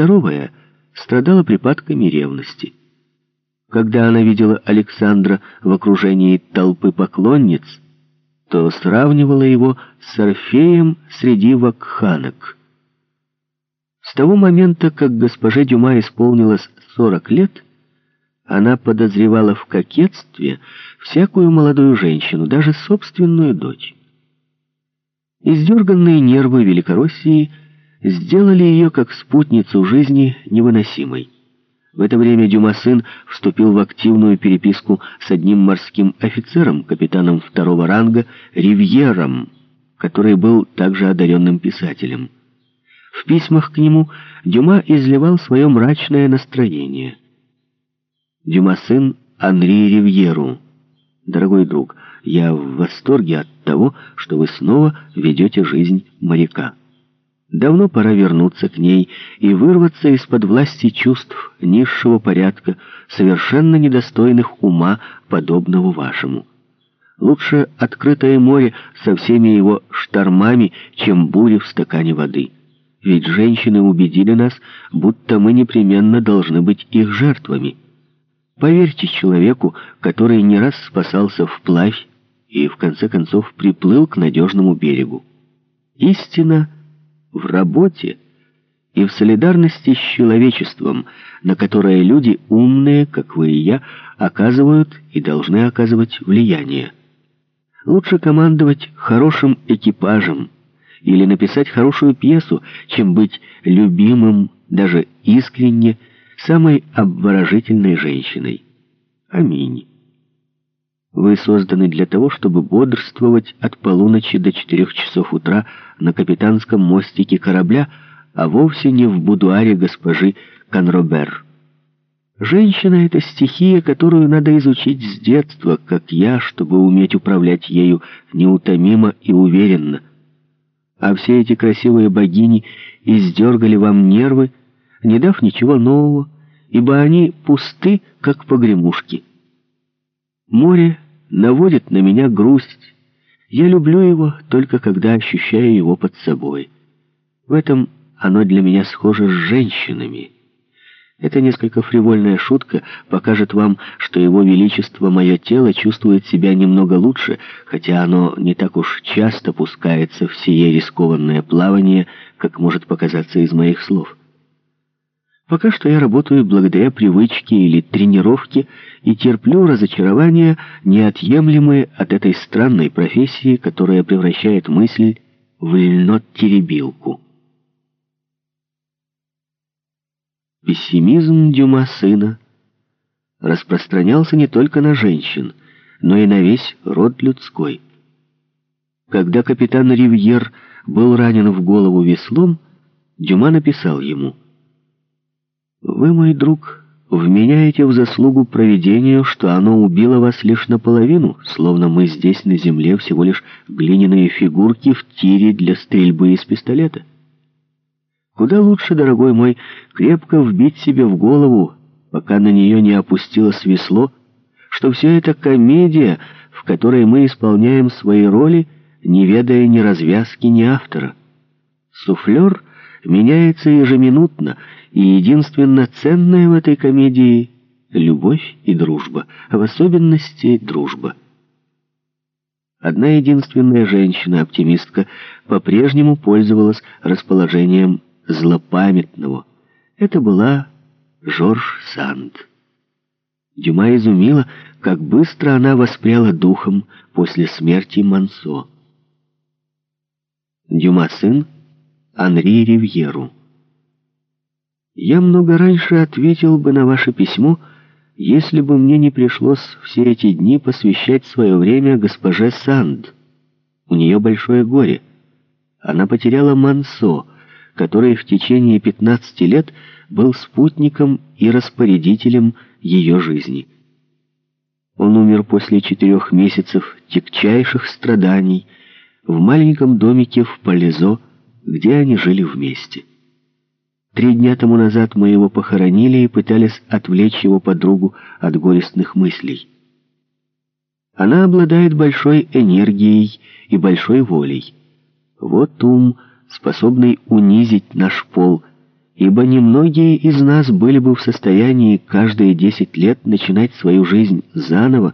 здоровая, страдала припадками ревности. Когда она видела Александра в окружении толпы поклонниц, то сравнивала его с Орфеем среди вакханок. С того момента, как госпоже Дюма исполнилось 40 лет, она подозревала в кокетстве всякую молодую женщину, даже собственную дочь. Издерганные нервы Великороссии сделали ее как спутницу жизни невыносимой. В это время Дюма-сын вступил в активную переписку с одним морским офицером, капитаном второго ранга, Ривьером, который был также одаренным писателем. В письмах к нему Дюма изливал свое мрачное настроение. Дюма-сын Анри Ривьеру. «Дорогой друг, я в восторге от того, что вы снова ведете жизнь моряка». Давно пора вернуться к ней и вырваться из-под власти чувств низшего порядка, совершенно недостойных ума, подобного вашему. Лучше открытое море со всеми его штормами, чем бури в стакане воды. Ведь женщины убедили нас, будто мы непременно должны быть их жертвами. Поверьте человеку, который не раз спасался вплавь и в конце концов приплыл к надежному берегу. Истина — в работе и в солидарности с человечеством, на которое люди умные, как вы и я, оказывают и должны оказывать влияние. Лучше командовать хорошим экипажем или написать хорошую пьесу, чем быть любимым, даже искренне, самой обворожительной женщиной. Аминь. Вы созданы для того, чтобы бодрствовать от полуночи до четырех часов утра на капитанском мостике корабля, а вовсе не в будуаре госпожи Конробер. Женщина — это стихия, которую надо изучить с детства, как я, чтобы уметь управлять ею неутомимо и уверенно. А все эти красивые богини издергали вам нервы, не дав ничего нового, ибо они пусты, как погремушки. Море наводит на меня грусть. Я люблю его только когда ощущаю его под собой. В этом оно для меня схоже с женщинами. Эта несколько фривольная шутка покажет вам, что его величество, мое тело, чувствует себя немного лучше, хотя оно не так уж часто пускается в сие рискованное плавание, как может показаться из моих слов. Пока что я работаю благодаря привычке или тренировке и терплю разочарования, неотъемлемые от этой странной профессии, которая превращает мысль в льнот-теребилку. Пессимизм Дюма сына распространялся не только на женщин, но и на весь род людской. Когда капитан Ривьер был ранен в голову веслом, Дюма написал ему — вы, мой друг, вменяете в заслугу провидению, что оно убило вас лишь наполовину, словно мы здесь на земле всего лишь глиняные фигурки в тире для стрельбы из пистолета. Куда лучше, дорогой мой, крепко вбить себе в голову, пока на нее не опустилось весло, что все это комедия, в которой мы исполняем свои роли, не ведая ни развязки, ни автора. Суфлер меняется ежеминутно, и единственно ценное в этой комедии — любовь и дружба, а в особенности дружба. Одна единственная женщина-оптимистка по-прежнему пользовалась расположением злопамятного. Это была Жорж Санд. Дюма изумила, как быстро она воспряла духом после смерти Мансо. Дюма сын Анри Ривьеру. Я много раньше ответил бы на ваше письмо, если бы мне не пришлось все эти дни посвящать свое время госпоже Санд. У нее большое горе. Она потеряла Мансо, который в течение 15 лет был спутником и распорядителем ее жизни. Он умер после четырех месяцев тягчайших страданий в маленьком домике в Полизо, где они жили вместе. Три дня тому назад мы его похоронили и пытались отвлечь его подругу от горестных мыслей. Она обладает большой энергией и большой волей. Вот ум, способный унизить наш пол ибо немногие из нас были бы в состоянии каждые десять лет начинать свою жизнь заново,